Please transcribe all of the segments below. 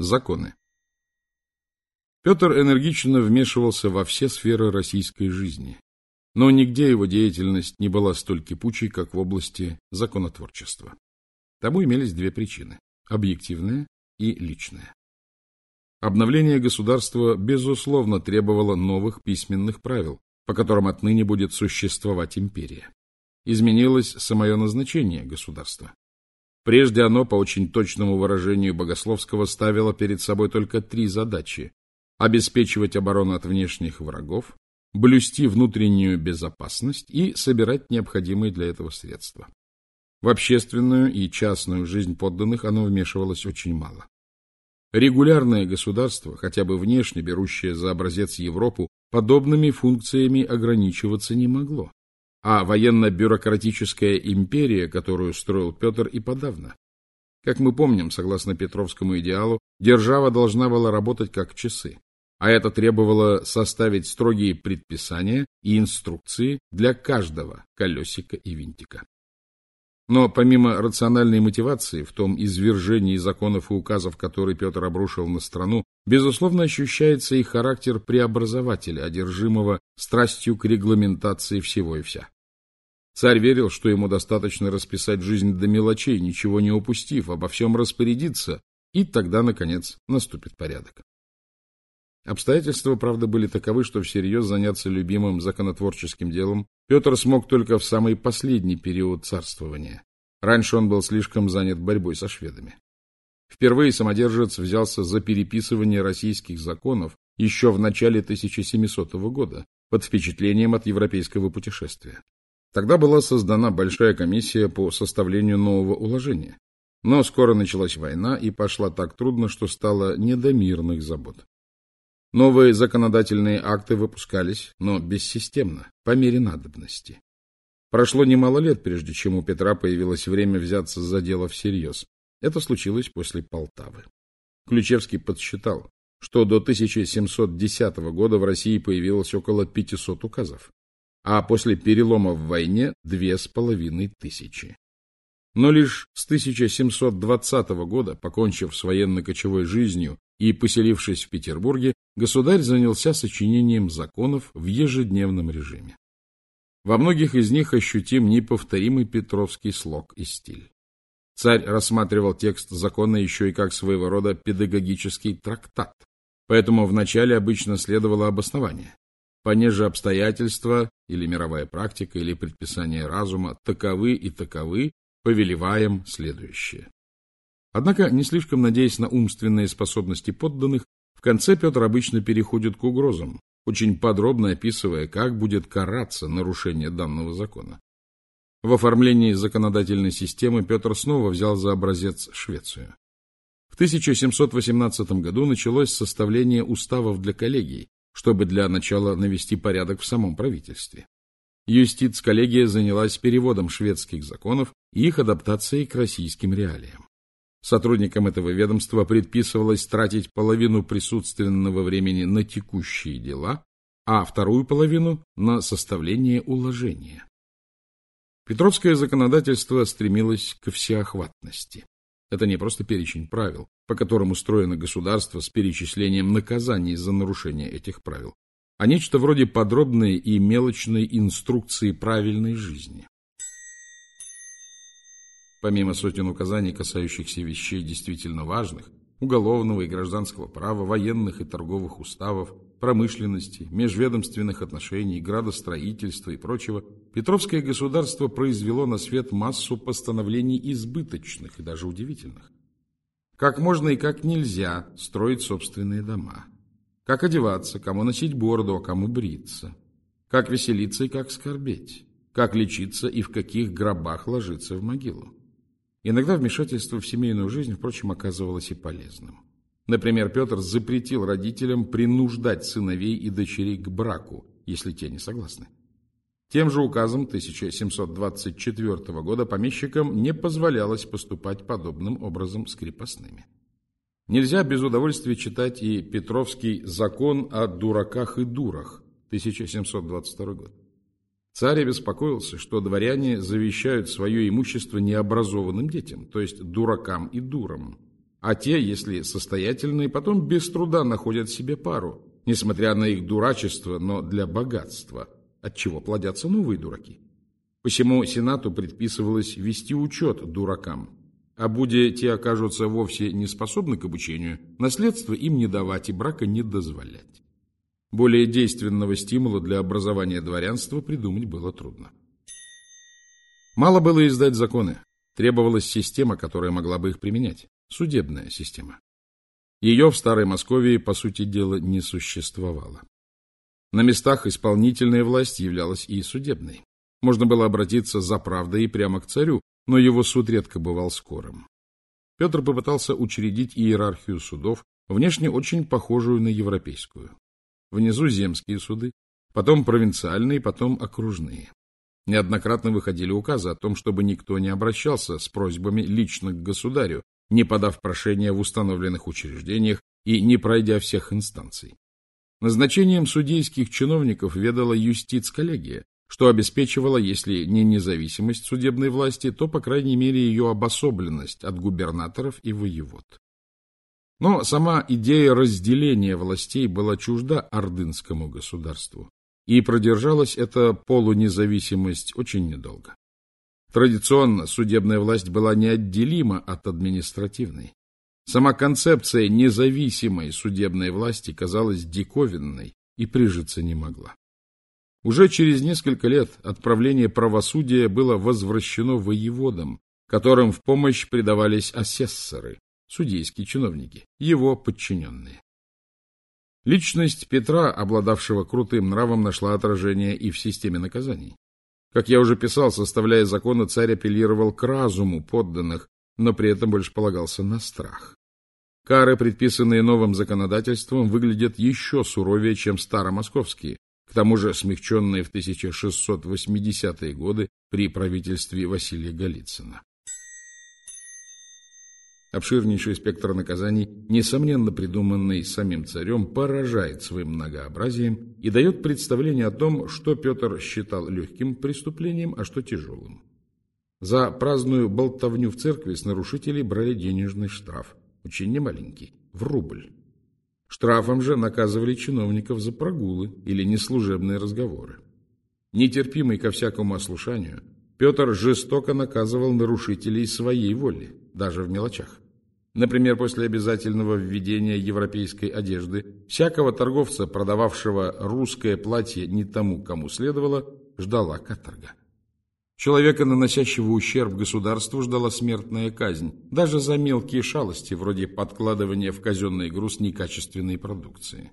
Законы. Петр энергично вмешивался во все сферы российской жизни, но нигде его деятельность не была столь кипучей, как в области законотворчества. Тому имелись две причины – объективная и личная. Обновление государства, безусловно, требовало новых письменных правил, по которым отныне будет существовать империя. Изменилось самое назначение государства. Прежде оно, по очень точному выражению Богословского, ставило перед собой только три задачи – обеспечивать оборону от внешних врагов, блюсти внутреннюю безопасность и собирать необходимые для этого средства. В общественную и частную жизнь подданных оно вмешивалось очень мало. Регулярное государство, хотя бы внешне берущее за образец Европу, подобными функциями ограничиваться не могло. А военно-бюрократическая империя, которую строил Петр, и подавно. Как мы помним, согласно Петровскому идеалу, держава должна была работать как часы, а это требовало составить строгие предписания и инструкции для каждого колесика и винтика. Но помимо рациональной мотивации в том извержении законов и указов, которые Петр обрушил на страну, безусловно ощущается и характер преобразователя, одержимого страстью к регламентации всего и вся. Царь верил, что ему достаточно расписать жизнь до мелочей, ничего не упустив, обо всем распорядиться, и тогда, наконец, наступит порядок. Обстоятельства, правда, были таковы, что всерьез заняться любимым законотворческим делом Петр смог только в самый последний период царствования. Раньше он был слишком занят борьбой со шведами. Впервые самодержец взялся за переписывание российских законов еще в начале 1700 года, под впечатлением от европейского путешествия. Тогда была создана большая комиссия по составлению нового уложения. Но скоро началась война, и пошла так трудно, что стало не до мирных забот. Новые законодательные акты выпускались, но бессистемно, по мере надобности. Прошло немало лет, прежде чем у Петра появилось время взяться за дело всерьез. Это случилось после Полтавы. Ключевский подсчитал, что до 1710 года в России появилось около 500 указов, а после перелома в войне – две с половиной тысячи. Но лишь с 1720 года, покончив с военно-кочевой жизнью и поселившись в Петербурге, государь занялся сочинением законов в ежедневном режиме. Во многих из них ощутим неповторимый петровский слог и стиль. Царь рассматривал текст закона еще и как своего рода педагогический трактат, поэтому вначале обычно следовало обоснование. Понеже обстоятельства, или мировая практика, или предписание разума таковы и таковы, повелеваем следующее. Однако, не слишком надеясь на умственные способности подданных, в конце Петр обычно переходит к угрозам, очень подробно описывая, как будет караться нарушение данного закона. В оформлении законодательной системы Петр снова взял за образец Швецию. В 1718 году началось составление уставов для коллегий, чтобы для начала навести порядок в самом правительстве. Юстиц-коллегия занялась переводом шведских законов и их адаптацией к российским реалиям. Сотрудникам этого ведомства предписывалось тратить половину присутственного времени на текущие дела, а вторую половину на составление уложения. Петровское законодательство стремилось к всеохватности. Это не просто перечень правил, по которым устроено государство с перечислением наказаний за нарушение этих правил, а нечто вроде подробной и мелочной инструкции правильной жизни. Помимо сотен указаний, касающихся вещей действительно важных, уголовного и гражданского права, военных и торговых уставов, промышленности, межведомственных отношений, градостроительства и прочего, Петровское государство произвело на свет массу постановлений избыточных и даже удивительных. Как можно и как нельзя строить собственные дома. Как одеваться, кому носить бороду, а кому бриться. Как веселиться и как скорбеть. Как лечиться и в каких гробах ложиться в могилу. Иногда вмешательство в семейную жизнь, впрочем, оказывалось и полезным. Например, Петр запретил родителям принуждать сыновей и дочерей к браку, если те не согласны. Тем же указом 1724 года помещикам не позволялось поступать подобным образом с крепостными. Нельзя без удовольствия читать и Петровский закон о дураках и дурах 1722 год. Царь беспокоился, что дворяне завещают свое имущество необразованным детям, то есть дуракам и дурам. а те, если состоятельные, потом без труда находят себе пару, несмотря на их дурачество, но для богатства, от чего плодятся новые дураки. Посему Сенату предписывалось вести учет дуракам, а будя те окажутся вовсе не способны к обучению, наследство им не давать и брака не дозволять. Более действенного стимула для образования дворянства придумать было трудно. Мало было издать законы, требовалась система, которая могла бы их применять, судебная система. Ее в Старой Московии, по сути дела, не существовало. На местах исполнительная власть являлась и судебной. Можно было обратиться за правдой и прямо к царю, но его суд редко бывал скорым. Петр попытался учредить иерархию судов, внешне очень похожую на европейскую. Внизу земские суды, потом провинциальные, потом окружные. Неоднократно выходили указы о том, чтобы никто не обращался с просьбами лично к государю, не подав прошения в установленных учреждениях и не пройдя всех инстанций. Назначением судейских чиновников ведала юстиц-коллегия, что обеспечивало, если не независимость судебной власти, то, по крайней мере, ее обособленность от губернаторов и воевод. Но сама идея разделения властей была чужда ордынскому государству, и продержалась эта полунезависимость очень недолго. Традиционно судебная власть была неотделима от административной. Сама концепция независимой судебной власти казалась диковинной и прижиться не могла. Уже через несколько лет отправление правосудия было возвращено воеводам, которым в помощь придавались асессоры, судейские чиновники, его подчиненные. Личность Петра, обладавшего крутым нравом, нашла отражение и в системе наказаний. Как я уже писал, составляя законы, царь апеллировал к разуму подданных, но при этом больше полагался на страх. Кары, предписанные новым законодательством, выглядят еще суровее, чем старомосковские, к тому же смягченные в 1680-е годы при правительстве Василия Голицына. Обширнейший спектр наказаний, несомненно придуманный самим царем, поражает своим многообразием и дает представление о том, что Петр считал легким преступлением, а что тяжелым. За праздную болтовню в церкви с нарушителей брали денежный штраф, очень немаленький, в рубль. Штрафом же наказывали чиновников за прогулы или неслужебные разговоры. Нетерпимый ко всякому ослушанию, Петр жестоко наказывал нарушителей своей воли, даже в мелочах. Например, после обязательного введения европейской одежды, всякого торговца, продававшего русское платье не тому, кому следовало, ждала каторга. Человека, наносящего ущерб государству, ждала смертная казнь, даже за мелкие шалости, вроде подкладывания в казенный груз некачественной продукции.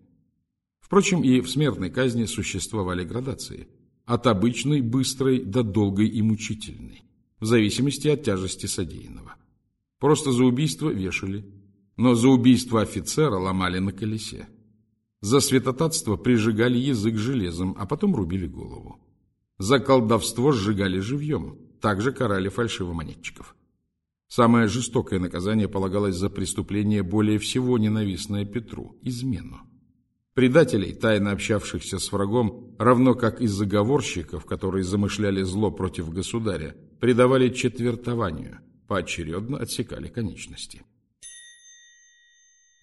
Впрочем, и в смертной казни существовали градации – от обычной, быстрой до долгой и мучительной, в зависимости от тяжести содеянного. Просто за убийство вешали, но за убийство офицера ломали на колесе. За святотатство прижигали язык железом, а потом рубили голову. За колдовство сжигали живьем, также карали фальшивомонетчиков. Самое жестокое наказание полагалось за преступление более всего ненавистное Петру – измену. Предателей, тайно общавшихся с врагом, равно как и заговорщиков, которые замышляли зло против государя, предавали четвертованию, поочередно отсекали конечности.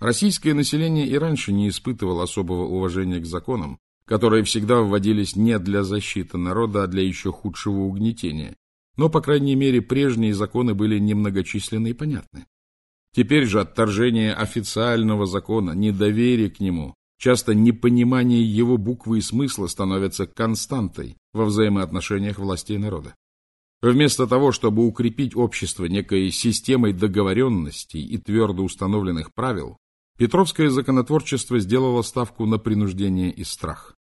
Российское население и раньше не испытывало особого уважения к законам, которые всегда вводились не для защиты народа, а для еще худшего угнетения. Но, по крайней мере, прежние законы были немногочисленны и понятны. Теперь же отторжение официального закона, недоверие к нему, Часто непонимание его буквы и смысла становится константой во взаимоотношениях власти и народа. Вместо того, чтобы укрепить общество некой системой договоренностей и твердо установленных правил, Петровское законотворчество сделало ставку на принуждение и страх.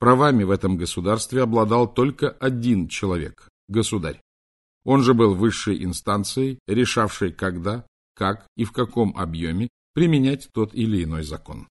Правами в этом государстве обладал только один человек – государь. Он же был высшей инстанцией, решавшей когда, как и в каком объеме применять тот или иной закон.